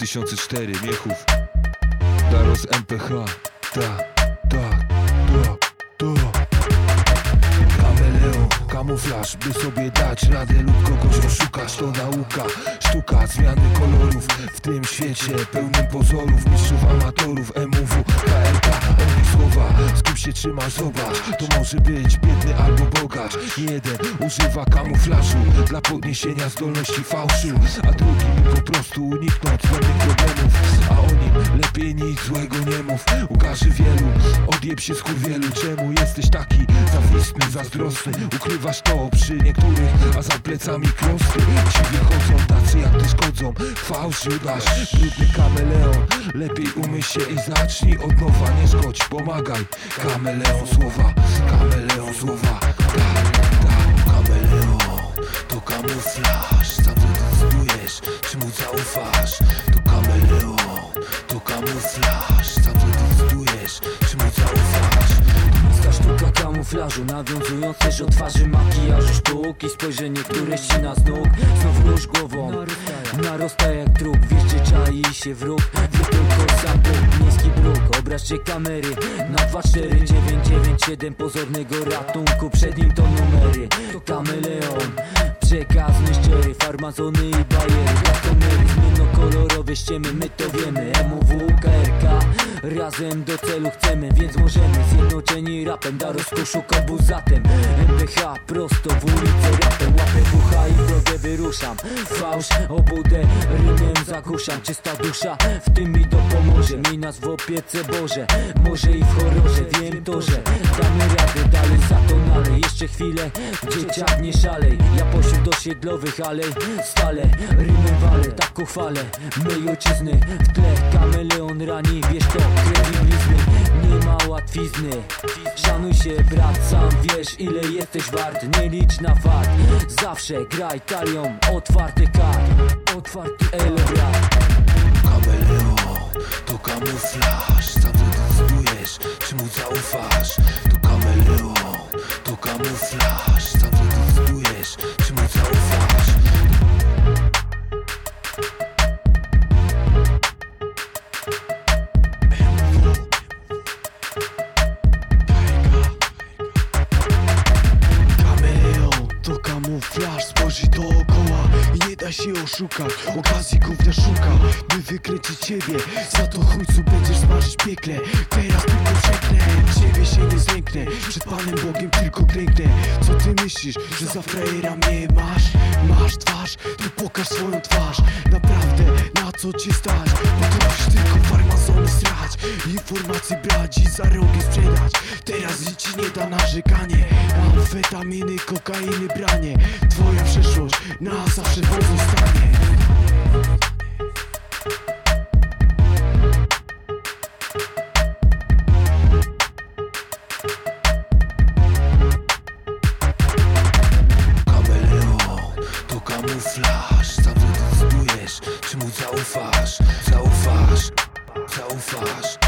2004 Miechów. Daros MPH Ta, ta, ta, ta Kameleon, kamuflaż, by sobie dać radę lub kogoś oszukać To nauka, sztuka, zmiany kolorów W tym świecie pełnym pozorów Mistrzów amatorów, MUW, Oni słowa, z kim się trzyma, zobacz To może być biedny albo bogacz Jeden używa kamuflażu Dla podniesienia zdolności fałszu A drugi po prostu uniknąć żadnych problemów A o nim lepiej nic złego nie mów. Ukaże wielu, odjeb się skurwielu. Czemu jesteś taki zawistny, zazdrosny? Ukrywasz to przy niektórych, a za plecami krosty Ci wychodzą tacy jak ty szkodzą. Fałszu dasz, brudny kameleon. Lepiej umyśl się i zacznij od nowa. Nie szkodź, pomagaj. Kameleon słowa, kameleon słowa kamuflaż, sam zdecydujesz Czy mu zaufasz? To kameleon, to kamuflaż Sam zdecydujesz Czy mu zaufasz? Ta sztuka kamuflażu Nawiązując też o twarzy makijażu. Sztuk I spojrzenie, które ścina z nóg. Znów rusz głową. Narasta jak trup. Wiesz, gdzie czai się wróg Wie tylko sam Niski bruk. Obraz kamery. Na 24997 Pozornego ratunku. Przed nim to numery Farmazony i bajery Kamery Zmiennokolorowe ściemy My to wiemy. MUW, KRK Razem do celu chcemy Więc możemy Zjednoczeni rapem Da rozkoszu kobu zatem MPH prosto w ulicę rapem Łapę bucha i drogę wyruszam. Fałsz, obudę, rymem zakuszam. Czysta dusza, w tym mi dopomoże. Mi nas w opiece Boże. Może i w horrorze, wiem to, że Damy radę. Dalej za Jeszcze chwilę, dzieciak nie szalej. Ja pośród osiedlowych alej Stale, rymem walę, tak uchwalę. Mej ojczyzny w tle. Kameleon rani, wiesz to, krew i blizny łatwizny. Szanuj się brat, sam wiesz ile jesteś wart. Nie licz na fakt. Zawsze graj talią, otwarty kart. Otwarty elo brat Kameleon, to kamuflaż. Sam zdecydujesz, czy mu zaufasz? To kameleon, to kamuflaż. Sam zdecydujesz, czy mu zaufasz spojrzyj dookoła i nie da się oszukać. Okazji gównia szuka, by wykręcić ciebie. Za to chujcu będziesz smażyć piekle. Teraz tylko przeklę, ciebie się nie zlęknę Przed Panem Bogiem tylko klęknę. Co ty myślisz, że za frajera mnie masz? Masz twarz, to pokaż swoją twarz. Naprawdę, na co cię stać? Farmazony srać Informacji brać i za rogi sprzedać. Teraz nic ci nie da narzekanie. Amfetaminy, kokainy, branie. Twoja przyszłość na zawsze pozostanie. Kamuflaż. Sam zdecydujesz, czy mu zaufasz, zaufasz, zaufasz